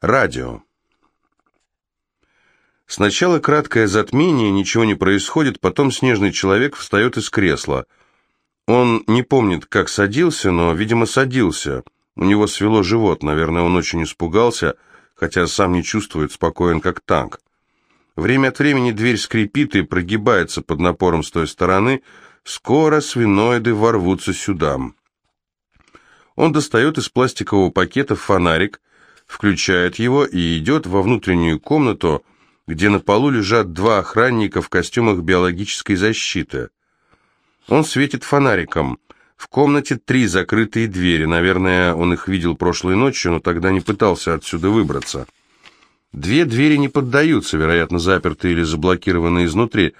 Радио. Сначала краткое затмение, ничего не происходит, потом снежный человек встает из кресла. Он не помнит, как садился, но, видимо, садился. У него свело живот, наверное, он очень испугался, хотя сам не чувствует, спокоен, как танк. Время от времени дверь скрипит и прогибается под напором с той стороны. Скоро свиноиды ворвутся сюда. Он достает из пластикового пакета фонарик, включает его и идет во внутреннюю комнату, где на полу лежат два охранника в костюмах биологической защиты. Он светит фонариком. В комнате три закрытые двери. Наверное, он их видел прошлой ночью, но тогда не пытался отсюда выбраться. Две двери не поддаются, вероятно, заперты или заблокированы изнутри.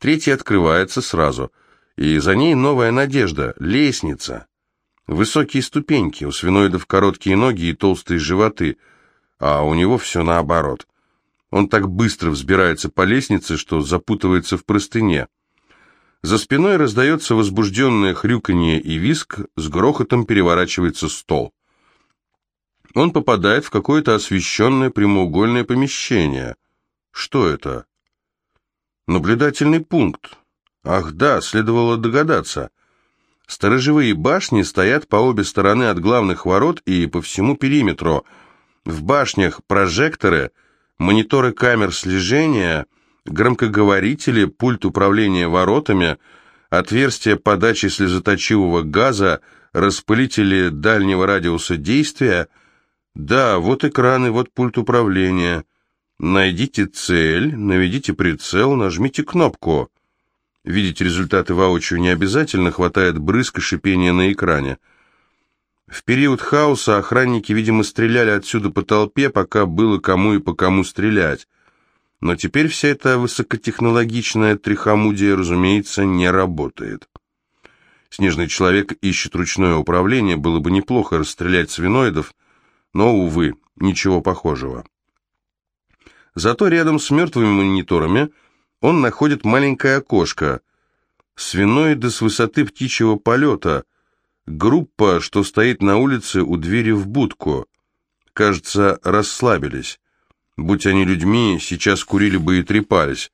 Третья открывается сразу. И за ней новая надежда — лестница. Высокие ступеньки, у свиноидов короткие ноги и толстые животы, а у него все наоборот. Он так быстро взбирается по лестнице, что запутывается в простыне. За спиной раздается возбужденное хрюканье и виск, с грохотом переворачивается стол. Он попадает в какое-то освещенное прямоугольное помещение. Что это? Наблюдательный пункт. Ах да, следовало догадаться. Сторожевые башни стоят по обе стороны от главных ворот и по всему периметру. В башнях прожекторы, мониторы камер слежения, громкоговорители, пульт управления воротами, отверстия подачи слезоточивого газа, распылители дальнего радиуса действия. Да, вот экраны, вот пульт управления. Найдите цель, наведите прицел, нажмите кнопку. Видеть результаты воочию не обязательно, хватает брызг и шипения на экране. В период хаоса охранники, видимо, стреляли отсюда по толпе, пока было кому и по кому стрелять. Но теперь вся эта высокотехнологичная трихомудия, разумеется, не работает. Снежный человек ищет ручное управление, было бы неплохо расстрелять свиноидов, но, увы, ничего похожего. Зато рядом с мертвыми мониторами – он находит маленькое окошко. Свиноиды с высоты птичьего полета. Группа, что стоит на улице у двери в будку. Кажется, расслабились. Будь они людьми, сейчас курили бы и трепались.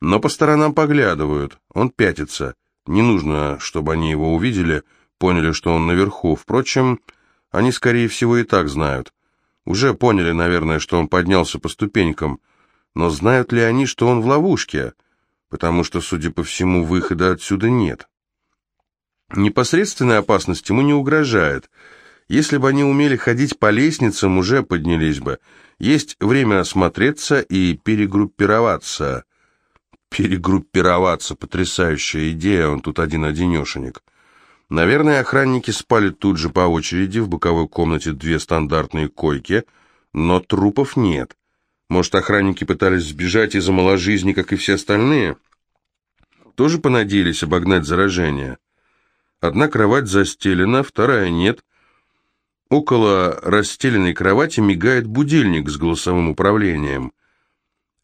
Но по сторонам поглядывают. Он пятится. Не нужно, чтобы они его увидели, поняли, что он наверху. Впрочем, они, скорее всего, и так знают. Уже поняли, наверное, что он поднялся по ступенькам. Но знают ли они, что он в ловушке? Потому что, судя по всему, выхода отсюда нет. Непосредственная опасность ему не угрожает. Если бы они умели ходить по лестницам, уже поднялись бы. Есть время осмотреться и перегруппироваться. Перегруппироваться, потрясающая идея, он тут один-одинешенек. Наверное, охранники спали тут же по очереди, в боковой комнате две стандартные койки, но трупов нет. Может, охранники пытались сбежать из-за маложизни, как и все остальные? Тоже понадеялись обогнать заражение. Одна кровать застелена, вторая нет. Около расстеленной кровати мигает будильник с голосовым управлением.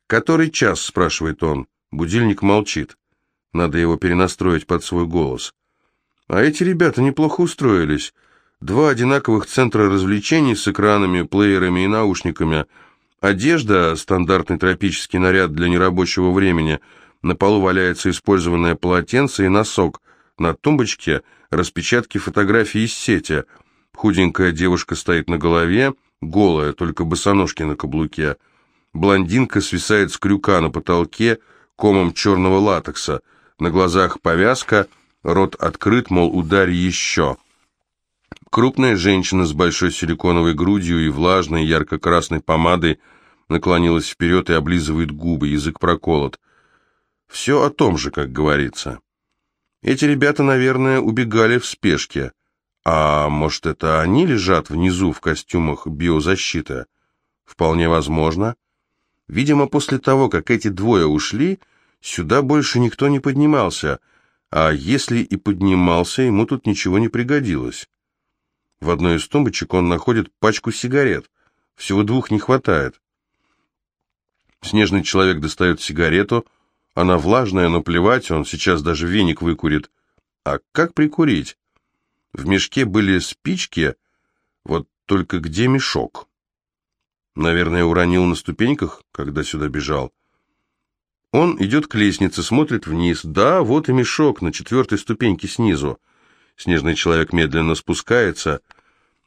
«Который час?» – спрашивает он. Будильник молчит. Надо его перенастроить под свой голос. А эти ребята неплохо устроились. Два одинаковых центра развлечений с экранами, плеерами и наушниками – Одежда, стандартный тропический наряд для нерабочего времени, на полу валяется использованное полотенце и носок. На тумбочке распечатки фотографий из сети. Худенькая девушка стоит на голове, голая, только босоножки на каблуке. Блондинка свисает с крюка на потолке комом черного латекса. На глазах повязка, рот открыт, мол, ударь еще. Крупная женщина с большой силиконовой грудью и влажной ярко-красной помадой наклонилась вперед и облизывает губы, язык проколот. Все о том же, как говорится. Эти ребята, наверное, убегали в спешке. А может, это они лежат внизу в костюмах биозащиты? Вполне возможно. Видимо, после того, как эти двое ушли, сюда больше никто не поднимался, а если и поднимался, ему тут ничего не пригодилось. В одной из тумбочек он находит пачку сигарет. Всего двух не хватает. Снежный человек достает сигарету. Она влажная, но плевать, он сейчас даже веник выкурит. А как прикурить? В мешке были спички, вот только где мешок? Наверное, уронил на ступеньках, когда сюда бежал. Он идет к лестнице, смотрит вниз. Да, вот и мешок на четвертой ступеньке снизу. Снежный человек медленно спускается.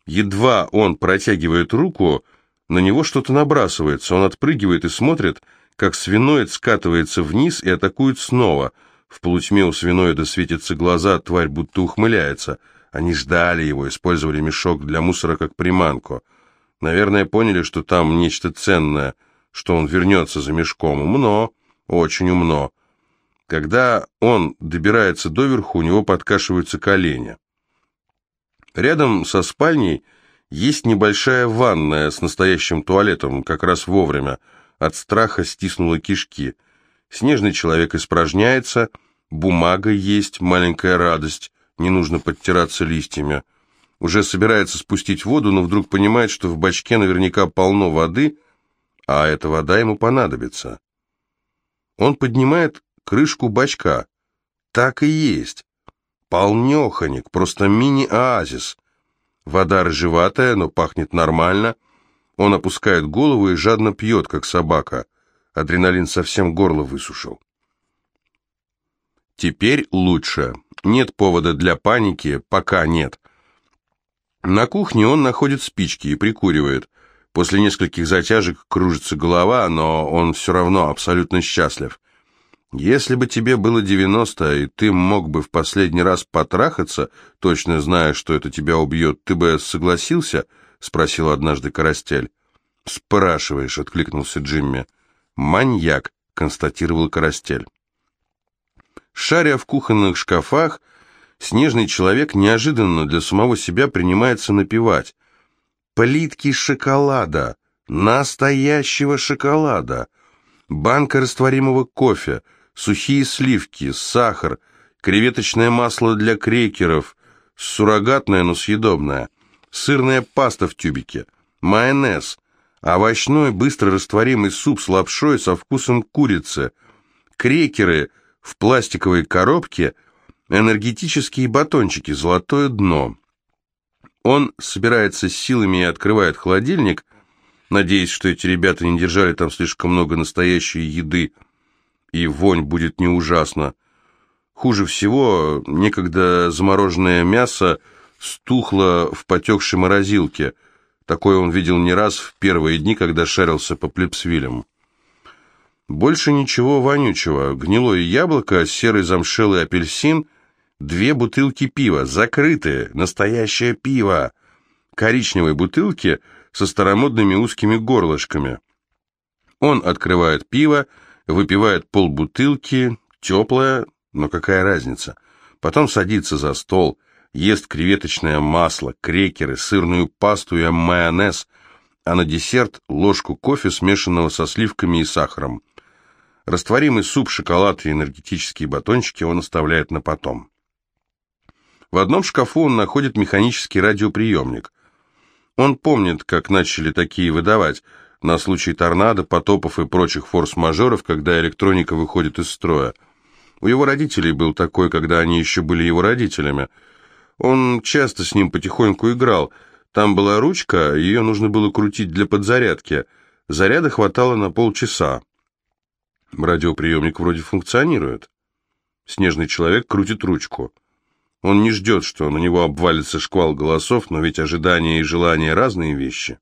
Едва он протягивает руку, на него что-то набрасывается. Он отпрыгивает и смотрит, как свиноид скатывается вниз и атакует снова. В полутьме у свиноида светятся глаза, тварь будто ухмыляется. Они ждали его, использовали мешок для мусора как приманку. Наверное, поняли, что там нечто ценное, что он вернется за мешком. Умно, очень умно. Когда он добирается доверху, у него подкашиваются колени. Рядом со спальней есть небольшая ванная с настоящим туалетом, как раз вовремя. От страха стиснула кишки. Снежный человек испражняется, бумага есть, маленькая радость, не нужно подтираться листьями. Уже собирается спустить воду, но вдруг понимает, что в бачке наверняка полно воды, а эта вода ему понадобится. Он поднимает крышку бачка. Так и есть. Полнеханик, просто мини-оазис. Вода рыжеватая, но пахнет нормально. Он опускает голову и жадно пьет, как собака. Адреналин совсем горло высушил. Теперь лучше. Нет повода для паники, пока нет. На кухне он находит спички и прикуривает. После нескольких затяжек кружится голова, но он все равно абсолютно счастлив. Если бы тебе было 90, и ты мог бы в последний раз потрахаться, точно зная, что это тебя убьет, ты бы согласился? Спросил однажды Карастель. Спрашиваешь, откликнулся Джимми. Маньяк, констатировал Карастель. Шаря в кухонных шкафах, снежный человек неожиданно для самого себя принимается напевать. Плитки шоколада, настоящего шоколада, банка растворимого кофе — сухие сливки, сахар, креветочное масло для крекеров, суррогатное, но съедобное, сырная паста в тюбике, майонез, овощной быстро растворимый суп с лапшой со вкусом курицы, крекеры в пластиковой коробке, энергетические батончики, золотое дно. Он собирается с силами и открывает холодильник, надеясь, что эти ребята не держали там слишком много настоящей еды, и вонь будет не ужасна. Хуже всего, некогда замороженное мясо стухло в потекшей морозилке. Такое он видел не раз в первые дни, когда шарился по плепсвилям. Больше ничего вонючего. Гнилое яблоко, серый замшелый апельсин, две бутылки пива, закрытые, настоящее пиво. Коричневые бутылки со старомодными узкими горлышками. Он открывает пиво, выпивает полбутылки, теплая, но какая разница. Потом садится за стол, ест креветочное масло, крекеры, сырную пасту и майонез, а на десерт ложку кофе, смешанного со сливками и сахаром. Растворимый суп, шоколад и энергетические батончики он оставляет на потом. В одном шкафу он находит механический радиоприемник. Он помнит, как начали такие выдавать – на случай торнадо, потопов и прочих форс-мажоров, когда электроника выходит из строя. У его родителей был такой, когда они еще были его родителями. Он часто с ним потихоньку играл. Там была ручка, ее нужно было крутить для подзарядки. Заряда хватало на полчаса. Радиоприемник вроде функционирует. Снежный человек крутит ручку. Он не ждет, что на него обвалится шквал голосов, но ведь ожидания и желания разные вещи.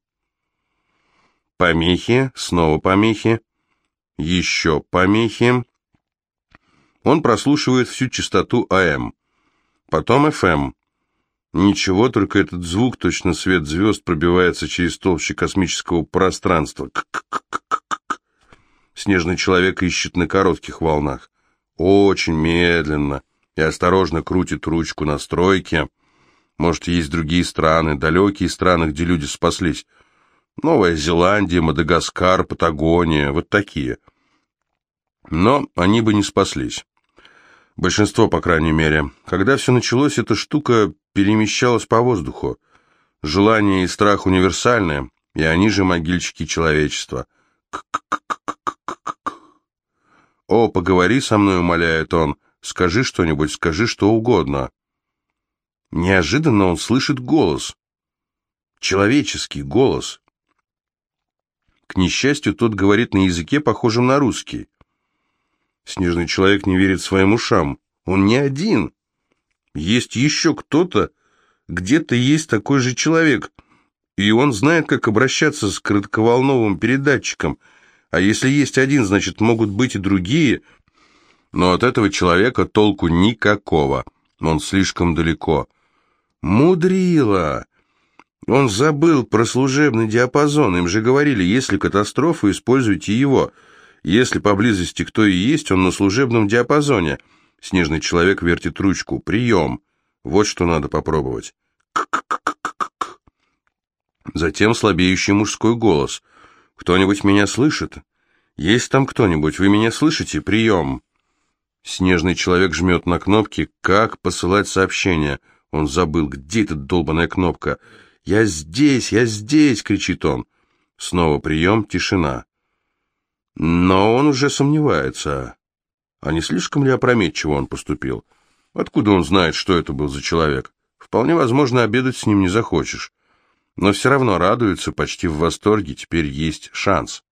Помехи, снова помехи, еще помехи. Он прослушивает всю частоту АМ. Потом ФМ. Ничего, только этот звук, точно свет звезд, пробивается через толщи космического пространства. К -к -к -к -к. Снежный человек ищет на коротких волнах. Очень медленно и осторожно крутит ручку настройки. Может, есть другие страны, далекие страны, где люди спаслись. Новая Зеландия, Мадагаскар, Патагония, вот такие. Но они бы не спаслись. Большинство, по крайней мере. Когда все началось, эта штука перемещалась по воздуху. Желание и страх универсальны, и они же могильчики человечества. К -к -к «О, поговори со мной», — умоляет он. «Скажи что-нибудь, скажи что угодно». Неожиданно он слышит голос. Человеческий голос. К несчастью, тот говорит на языке, похожем на русский. Снежный человек не верит своим ушам. Он не один. Есть еще кто-то, где-то есть такой же человек, и он знает, как обращаться с коротковолновым передатчиком. А если есть один, значит, могут быть и другие. Но от этого человека толку никакого. Он слишком далеко. Мудрила! Он забыл про служебный диапазон. Им же говорили, если катастрофа, используйте его. Если поблизости кто и есть, он на служебном диапазоне. Снежный человек вертит ручку. Прием. Вот что надо попробовать. К-к-к-к-к. Затем слабеющий мужской голос. «Кто-нибудь меня слышит? Есть там кто-нибудь? Вы меня слышите? Прием!» Снежный человек жмет на кнопки. Как посылать сообщение? Он забыл, где эта долбаная кнопка. «Я здесь! Я здесь!» — кричит он. Снова прием, тишина. Но он уже сомневается. А не слишком ли опрометчиво он поступил? Откуда он знает, что это был за человек? Вполне возможно, обедать с ним не захочешь. Но все равно радуется, почти в восторге, теперь есть шанс.